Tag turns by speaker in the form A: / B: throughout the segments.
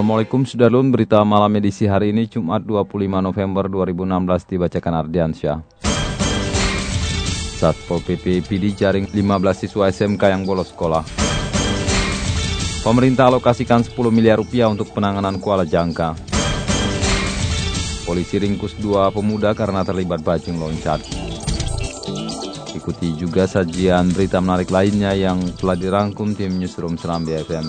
A: Assalamualaikum Sudarlun, berita malam edisi hari ini Jumat 25 November 2016 dibacakan Ardiansyah. Satpol PP PD jaring 15 siswa SMK yang bolos sekolah. Pemerintah alokasikan 10 miliar rupiah untuk penanganan kuala jangka. Polisi ringkus dua pemuda karena terlibat bajing loncat. Ikuti juga sajian berita menarik lainnya yang telah dirangkum tim Newsroom Serambi FM.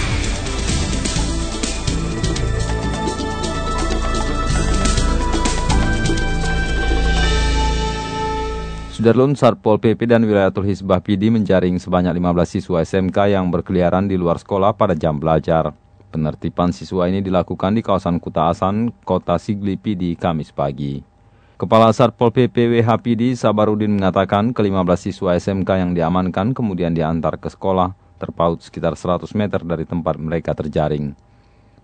A: Sudarlun Sarpol PP dan Wilayatul Hizbah PD menjaring sebanyak 15 siswa SMK yang berkeliaran di luar sekolah pada jam belajar. Penertiban siswa ini dilakukan di kawasan Kuta Asan, Kota Sigli PD, Kamis pagi. Kepala Sarpol PP WHPD Sabarudin mengatakan ke-15 siswa SMK yang diamankan kemudian diantar ke sekolah terpaut sekitar 100 meter dari tempat mereka terjaring.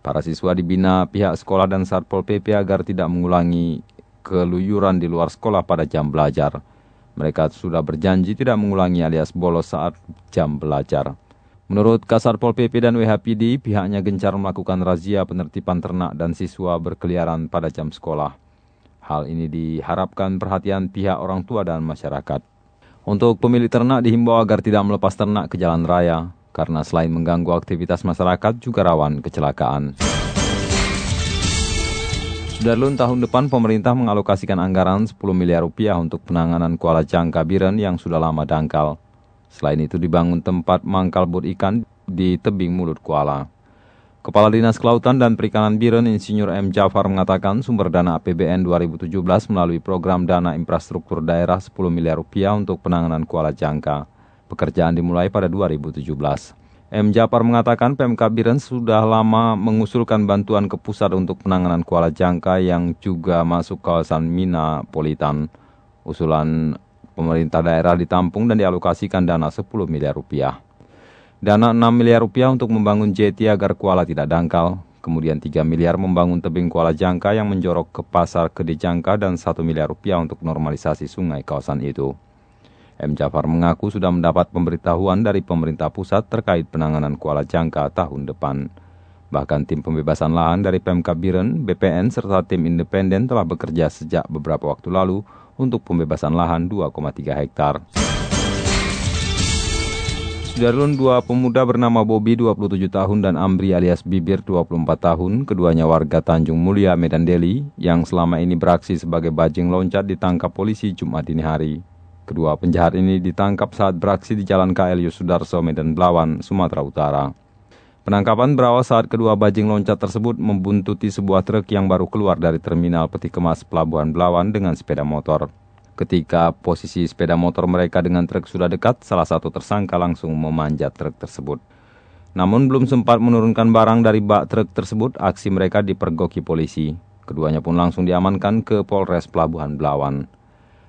A: Para siswa dibina pihak sekolah dan Sarpol PP agar tidak mengulangi keluyuran di luar sekolah pada jam belajar. Mereka sudah berjanji tidak mengulangi alias bolos saat jam belajar. Menurut Kasar Pol PP dan WHPD, pihaknya gencar melakukan razia penertiban ternak dan siswa berkeliaran pada jam sekolah. Hal ini diharapkan perhatian pihak orang tua dan masyarakat. Untuk pemilik ternak dihimbau agar tidak melepas ternak ke jalan raya, karena selain mengganggu aktivitas masyarakat juga rawan kecelakaan. Sudarlun tahun depan pemerintah mengalokasikan anggaran 10 miliar rupiah untuk penanganan kuala jangka biren yang sudah lama dangkal. Selain itu dibangun tempat mangkal bot ikan di tebing mulut kuala. Kepala Dinas Kelautan dan Perikanan Biren Insinyur M. Jafar mengatakan sumber dana APBN 2017 melalui program dana infrastruktur daerah 10 miliar rupiah untuk penanganan kuala jangka. Pekerjaan dimulai pada 2017. M. Japar mengatakan PMK Biren sudah lama mengusulkan bantuan ke pusat untuk penanganan kuala jangka yang juga masuk kawasan Mina Politan. Usulan pemerintah daerah ditampung dan dialokasikan dana 10 miliar rupiah. Dana 6 miliar rupiah untuk membangun jeti agar kuala tidak dangkal. Kemudian 3 miliar membangun tebing kuala jangka yang menjorok ke pasar Kede Jangka dan 1 miliar rupiah untuk normalisasi sungai kawasan itu. M. Jafar mengaku sudah mendapat pemberitahuan dari pemerintah pusat terkait penanganan kuala jangka tahun depan. Bahkan tim pembebasan lahan dari Pemkab Biren, BPN, serta tim independen telah bekerja sejak beberapa waktu lalu untuk pembebasan lahan 2,3 hektar. Sudarlun dua pemuda bernama Bobby 27 tahun dan Amri alias Bibir 24 tahun, keduanya warga Tanjung Mulia, Medan Deli, yang selama ini beraksi sebagai bajing loncat ditangkap polisi Jumat dini hari. Kedua penjahat ini ditangkap saat beraksi di Jalan KL Yusudarso, Medan Belawan, Sumatera Utara. Penangkapan berawal saat kedua bajing loncat tersebut membuntuti sebuah truk yang baru keluar dari terminal peti kemas Pelabuhan Belawan dengan sepeda motor. Ketika posisi sepeda motor mereka dengan truk sudah dekat, salah satu tersangka langsung memanjat truk tersebut. Namun belum sempat menurunkan barang dari bak truk tersebut, aksi mereka dipergoki polisi. Keduanya pun langsung diamankan ke Polres Pelabuhan Belawan.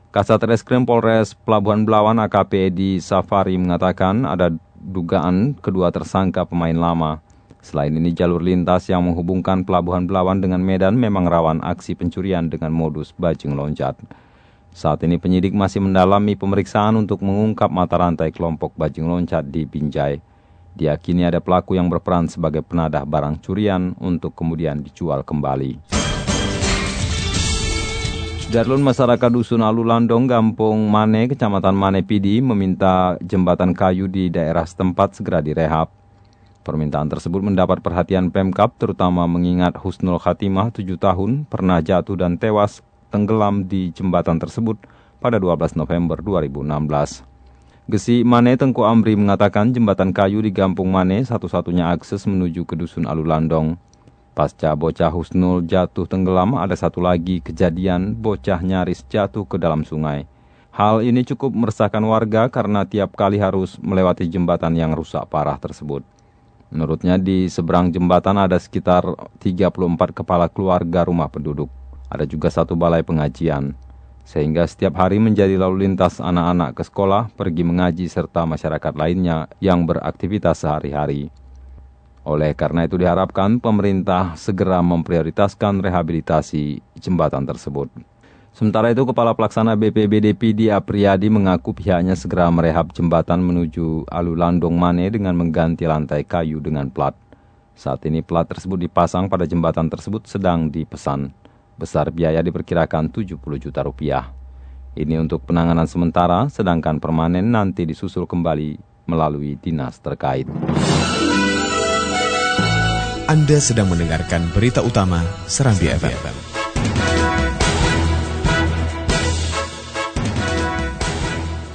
A: Kasat Reskrim Polres Pelabuhan Belawan AKP di Safari mengatakan ada dugaan kedua tersangka pemain lama. Selain ini jalur lintas yang menghubungkan Pelabuhan Belawan dengan Medan memang rawan aksi pencurian dengan modus bajing loncat. Saat ini penyidik masih mendalami pemeriksaan untuk mengungkap mata rantai kelompok bajing loncat di Binjai. Diakini ada pelaku yang berperan sebagai penadah barang curian untuk kemudian dijual kembali. Darlun masyarakat Dusun Alulandong, Gampung Mane, Kecamatan Mane Pidi, meminta jembatan kayu di daerah setempat segera direhab. Permintaan tersebut mendapat perhatian Pemkap, terutama mengingat Husnul Khatimah 7 tahun pernah jatuh dan tewas tenggelam di jembatan tersebut pada 12 November 2016. Gesi Mane Tengku Amri mengatakan jembatan kayu di Gampung Mane satu-satunya akses menuju ke Dusun Alulandong. Pasca bocah Husnul jatuh tenggelam, ada satu lagi kejadian bocah nyaris jatuh ke dalam sungai. Hal ini cukup meresahkan warga karena tiap kali harus melewati jembatan yang rusak parah tersebut. Menurutnya di seberang jembatan ada sekitar 34 kepala keluarga rumah penduduk. Ada juga satu balai pengajian. Sehingga setiap hari menjadi lalu lintas anak-anak ke sekolah, pergi mengaji serta masyarakat lainnya yang beraktivitas sehari-hari. Oleh karena itu diharapkan pemerintah segera memprioritaskan rehabilitasi jembatan tersebut. Sementara itu, Kepala Pelaksana BPBD PD Apriyadi mengaku pihaknya segera merehab jembatan menuju Alulandong Mane dengan mengganti lantai kayu dengan plat. Saat ini plat tersebut dipasang pada jembatan tersebut sedang dipesan. Besar biaya diperkirakan 70 juta rupiah. Ini untuk penanganan sementara, sedangkan permanen nanti disusul kembali melalui dinas terkait.
B: Anda sedang mendengarkan berita utama Serambi FM.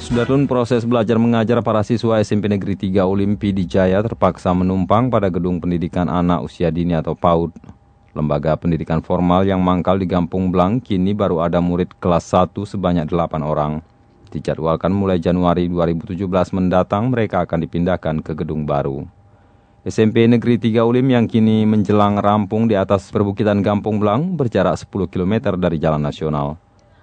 A: Sudarlun proses belajar mengajar para siswa SMP Negeri 3 Ulimpi di Jaya terpaksa menumpang pada gedung pendidikan anak usia dini atau PAUD. Lembaga pendidikan formal yang mangkal di Gampung Blang kini baru ada murid kelas 1 sebanyak 8 orang. Dijadwalkan mulai Januari 2017 mendatang mereka akan dipindahkan ke gedung baru. SMP Negeri 3 Ulim yang kini menjelang rampung di atas perbukitan Gampung Blang berjarak 10 km dari jalan nasional.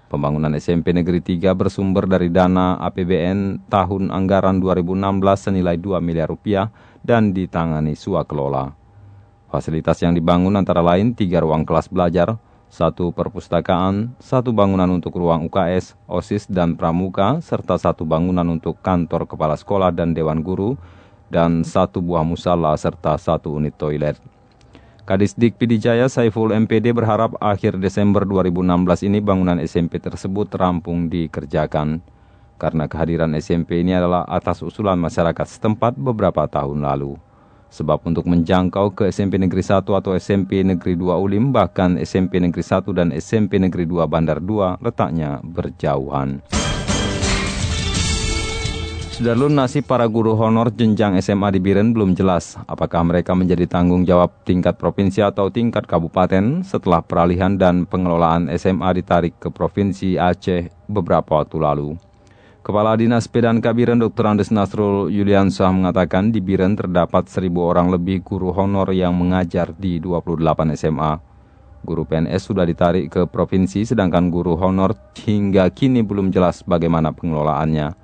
A: Pembangunan SMP Negeri 3 bersumber dari dana APBN tahun anggaran 2016 senilai 2 miliar rupiah dan ditangani kelola. Fasilitas yang dibangun antara lain tiga ruang kelas belajar, satu perpustakaan, satu bangunan untuk ruang UKS, OSIS, dan pramuka, serta satu bangunan untuk kantor kepala sekolah dan dewan guru, dan satu buah musala serta satu unit toilet. Kadisdik Pidijaya Saiful MPD berharap akhir Desember 2016 ini bangunan SMP tersebut rampung dikerjakan. Karena kehadiran SMP ini adalah atas usulan masyarakat setempat beberapa tahun lalu. Sebab untuk menjangkau ke SMP Negeri 1 atau SMP Negeri 2 Ulim, bahkan SMP Negeri 1 dan SMP Negeri 2 Bandar 2 letaknya berjauhan. Sudarlun nasib para guru honor jenjang SMA di Biren belum jelas. Apakah mereka menjadi tanggung jawab tingkat provinsi atau tingkat kabupaten setelah peralihan dan pengelolaan SMA ditarik ke Provinsi Aceh beberapa waktu lalu. Kepala Dinas Pedan Kabiren Dr. Andes Nasrul Yuliansah mengatakan di Biren terdapat seribu orang lebih guru honor yang mengajar di 28 SMA. Guru PNS sudah ditarik ke provinsi sedangkan guru honor hingga kini belum jelas bagaimana pengelolaannya.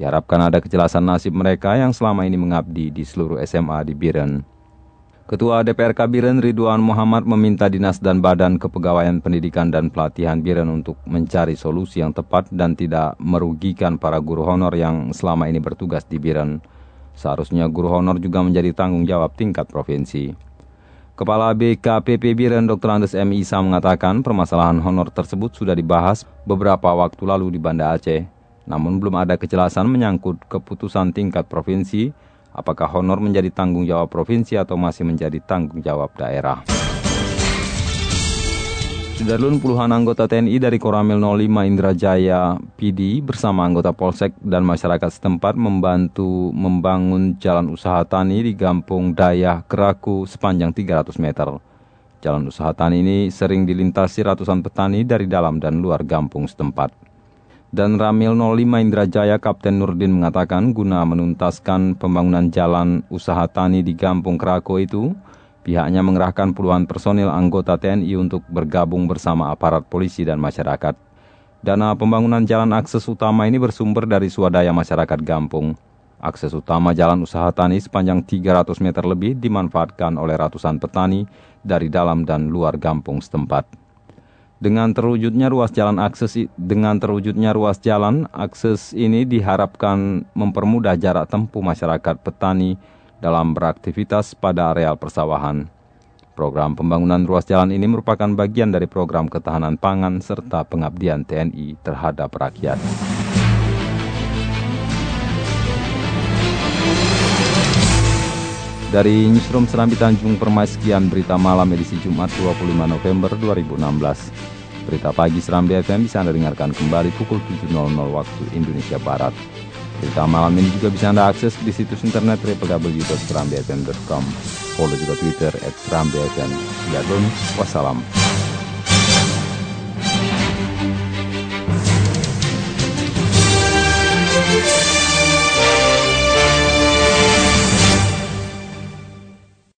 A: Diharapkan ada kejelasan nasib mereka yang selama ini mengabdi di seluruh SMA di Biren. Ketua DPR Kabiren Ridwan Muhammad meminta Dinas dan Badan Kepegawaian Pendidikan dan Pelatihan Biren untuk mencari solusi yang tepat dan tidak merugikan para guru honor yang selama ini bertugas di Biren. Seharusnya guru honor juga menjadi tanggung jawab tingkat provinsi. Kepala BKPP Biren Dr. Andes M. Isa mengatakan permasalahan honor tersebut sudah dibahas beberapa waktu lalu di Banda Aceh namun belum ada kejelasan menyangkut keputusan tingkat provinsi, apakah honor menjadi tanggung jawab provinsi atau masih menjadi tanggung jawab daerah. Sudarlun puluhan anggota TNI dari Koramil 05 Indrajaya PD bersama anggota Polsek dan masyarakat setempat membantu membangun jalan usaha tani di Gampung Dayah Keraku sepanjang 300 meter. Jalan usaha tani ini sering dilintasi ratusan petani dari dalam dan luar Gampung setempat dan Ramil 05 Indrajaya Kapten Nurdin mengatakan guna menuntaskan pembangunan jalan usaha tani di Kampung Krako itu, pihaknya mengerahkan puluhan personil anggota TNI untuk bergabung bersama aparat polisi dan masyarakat. Dana pembangunan jalan akses utama ini bersumber dari swadaya masyarakat Gampung. Akses utama jalan usaha tani sepanjang 300 meter lebih dimanfaatkan oleh ratusan petani dari dalam dan luar Gampung setempat. Dengan terwujudnya ruas jalan akses dengan terwujudnya ruas jalan akses ini diharapkan mempermudah jarak tempuh masyarakat petani dalam beraktivitas pada areal persawahan. Program pembangunan ruas jalan ini merupakan bagian dari program ketahanan pangan serta pengabdian TNI terhadap rakyat. Dari Newsroom Serambi Tanjung Permai sekian berita malam edisi Jumat 25 November 2016. Berita pagi Serambi FM bisa Anda dengarkan kembali pukul 7.00 waktu Indonesia Barat. Berita malam ini juga bisa Anda akses di situs internet www.serambifm.com. Follow juga Twitter at serambifm. Wassalam.